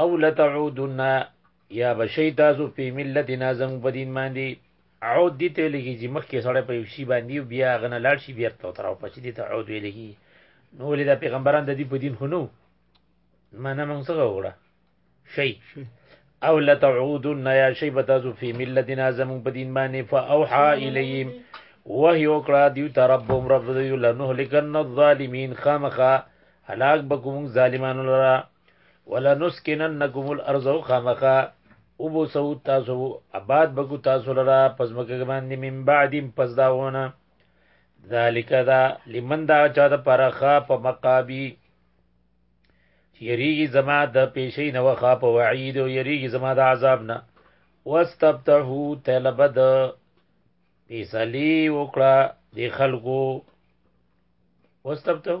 او لتعودن یا بشی تاسو په ملت نازم په دین باندې عود دي ته لګي چې مخکې سړی په یو شی باندې بیا غنه لاړ شي بیا ته تر او پچې دي ته عود ویل کی نو ولې دا پیغمبران د دې په دین خو نو معنی موږ څه وګړه شي او لتعودن یا شی بتاسو فی ملت نازم په دین باندې فاوحا الیهم وحی وکړه دیو ته ربهم رب دیو لنهلکن الظالمین خامخه هلاک بکوم ظالمانو لره ولنسکننکم الارض خامخا وبوسو تاسو آباد بګو تاسو لرا پس مکه باندې من بعد پس داونه ذالک دا لمن دا چا د پرخا په مقابي یریږي زما د پیشې نو خا په وعید او یریږي زما د عذاب نه واستفتحو طلب د پیسلی وکړه د خلکو واستفتحو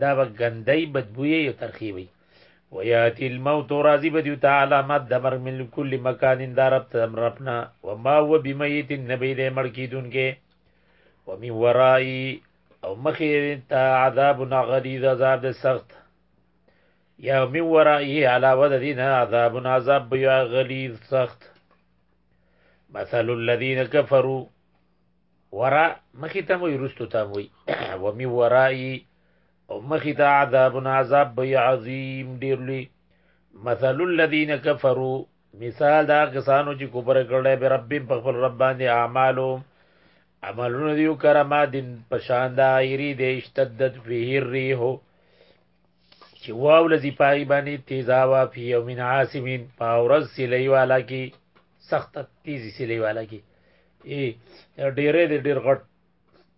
دا به ګندۍ بدبوی او ترخی وي وياتي الموت راضي بديو تعالی مد دمر من كل مكان دارب تمرپنا وما هو بميت النبي دې مړ کیدونکې ومن ورائي او مخې ته عذاب غلیظ عذاب د سخت یا من ورائه علاوه د دینه عذاب عذاب بیا غلیظ سخت مثل الذين كفروا ورا مخی تم وی رستو تم وی ومی ورائی او مخی تا عذاب عذاب بی عظیم دیر لوی مثل الذین کفرو مثال دا کسانو چې کوپر کړل به رب په خپل رب باندې اعمالو عملونه دیو کرما دین پشان دا ایری دې اشتدت فيه الريح چې واو لذي پای باندې تیزا وا فی یوم عاصمین پاورز سلی والا کی سخت تیزی سلی والا کی ای ډیره دې ډیر غټ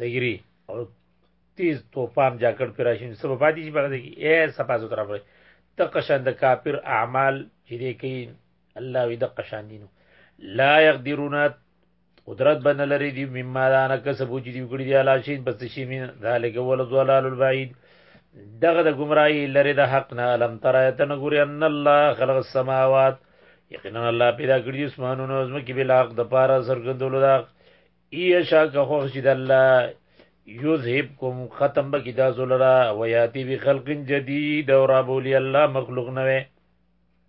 دګری او تیز طوفان جاکړ پر راشین سبب پاتې شي بغداد کی اے سپاسو طرف تقشن د کافر اعمال چې دې کوي الله وی د قشان دینو لا يقدرون قدرت بن لري دی مما دا نه کسب چې دی وګړي دی الله شي بس شي مين ذالک ول ضلال البعید دغه د گمراهی لري د حق نه لم ترایت نه ګوري ان الله خلق السماوات یقینا الله پیدا کړی اسمانونو او زمکه بل حق د پاره سرګندولو دا ای شا که خو شي د الله یذهبکم ختم بکی دا زلرا و یاتی بی خلق جدید و رابولی اللہ مخلوق نوے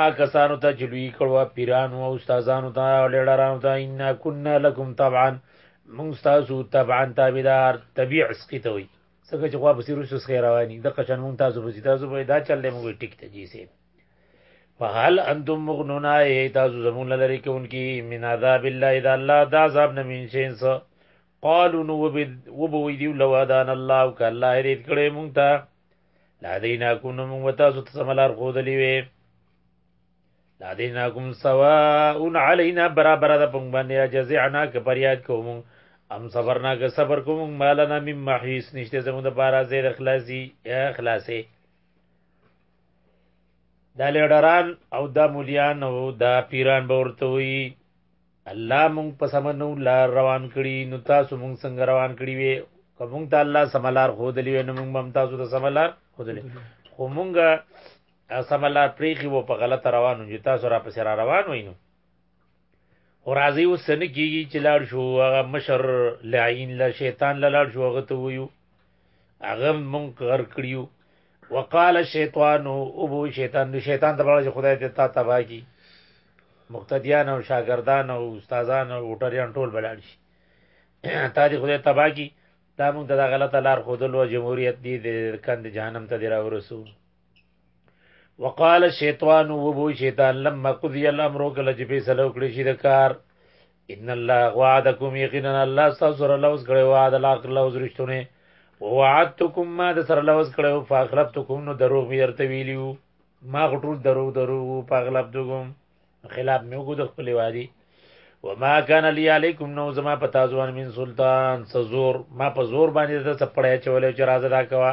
آ کسانو ته چې لوی کړو پیرانو او استادانو ته او لیډرانو ته ان كنا لكم طبعا مون تاسو طبعا تابعدار طبيع سقيته وي څنګه چې خوا بصیر وسوس خیر رواني د قشن مون تاسو بصی تاسو به دا چل مونږ ټیک ته جی سي فهل انتم مغنون اي تاسو زمون لری کوونکی من عذاب الله اذا الله دا عذاب نه مين شي قالوا نو وبوي دی لو ادان الله ک الله دې کړې مونږ ته لا دینا کوم نو موږ تاسو ته سملار خو دلی وی لا دینا کوم سواء علینا برابر د پنګ باندې جزعنا ک پریاد کوم ام صبرنا ک صبر کوم مالنا مم محیس نشته زموږ د بارا زیر اخلاصي اخلاصي دا لیډران او دا مولیان او دا پیران به ورته وي الله مونږ په سمه نو لار روان کړي نو تاسو مونږ څنګه روان کړي وي که مونږ ته الله سمه لار ښودلې وي نو مونږ به هم تاسو ته سمه لار ښودلې خو مونږ سمه لار پرېښي وو په غلطه روان یو چې تاسو راپسې را روان وئ نو خو راځي اوس څه نه کېږي چې لاړ شو هغه مشر لعین له شیطان له لاړ شو هغه ته وویو هغه مونږ غر کړیو وقال شیطان او بو شیطان نو شیطان د بلځ خدای دې تا تبا کی مقتدیان او شاګردان او استادان او ټریان ټول بلل شي تا دې خدای تبا کی دا مونږ ته دا غلطه لار خودلو جمهوریت دې د کند جهنم ته دی راورسو وقال الشیطان وبو شیطان لما قضی الامر کله چې فیصله وکړي شي د کار ان الله وعدکم یقینا الله سره لوز کړي وعد الاخر لوز رښتونه ووعدتکم ما د سره لوز کړي او فاخلفتکم نو دروغ می درته ویلیو ما غټول درو درو فاخلفتکم خلاف می وګد خپل وادي وما كان لي عليكم نو زما پتا ځوان من سلطان سزور ما په زور باندې د سپړای چولې چې راز ادا کوا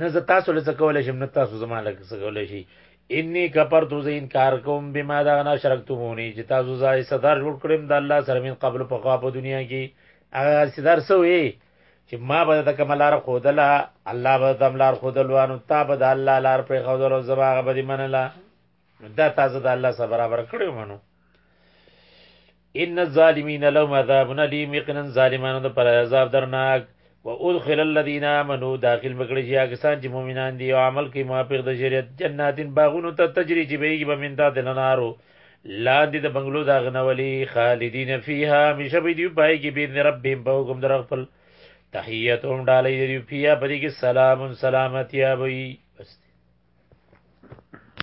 نه ز تاسو له څکول شم نه تاسو زما له څکول شي انی کفر تو زین کار کوم بما دا نه شرکتمونی چې تاسو زای صدر جوړ کړم د الله سره من قبل په خوا په دنیا کې هغه صدر سوې چې ما به د کملار خودله الله به د ملار خودلوانو تا به د الله لار پر خودلو زما غبدي منله دا تازه د الله سره برابر کړو منو ان الظالمین لهم عذاب الیم یقینا ظالمانو د پر عذاب درناک و ادخل الذين امنوا داخل بکړي چې هغه سان چې مؤمنان دي او عمل کوي موافق د شریعت جناتین باغونو ته تجری چې بهږي به من تحت الانهارو لاندې د بنگلو دا غنولي خالدین فیها همیشه به دی پای کې بین ربهم په حکم در خپل تحیتهم ډالې دی فیها پدې کې سلام سلامتی ابي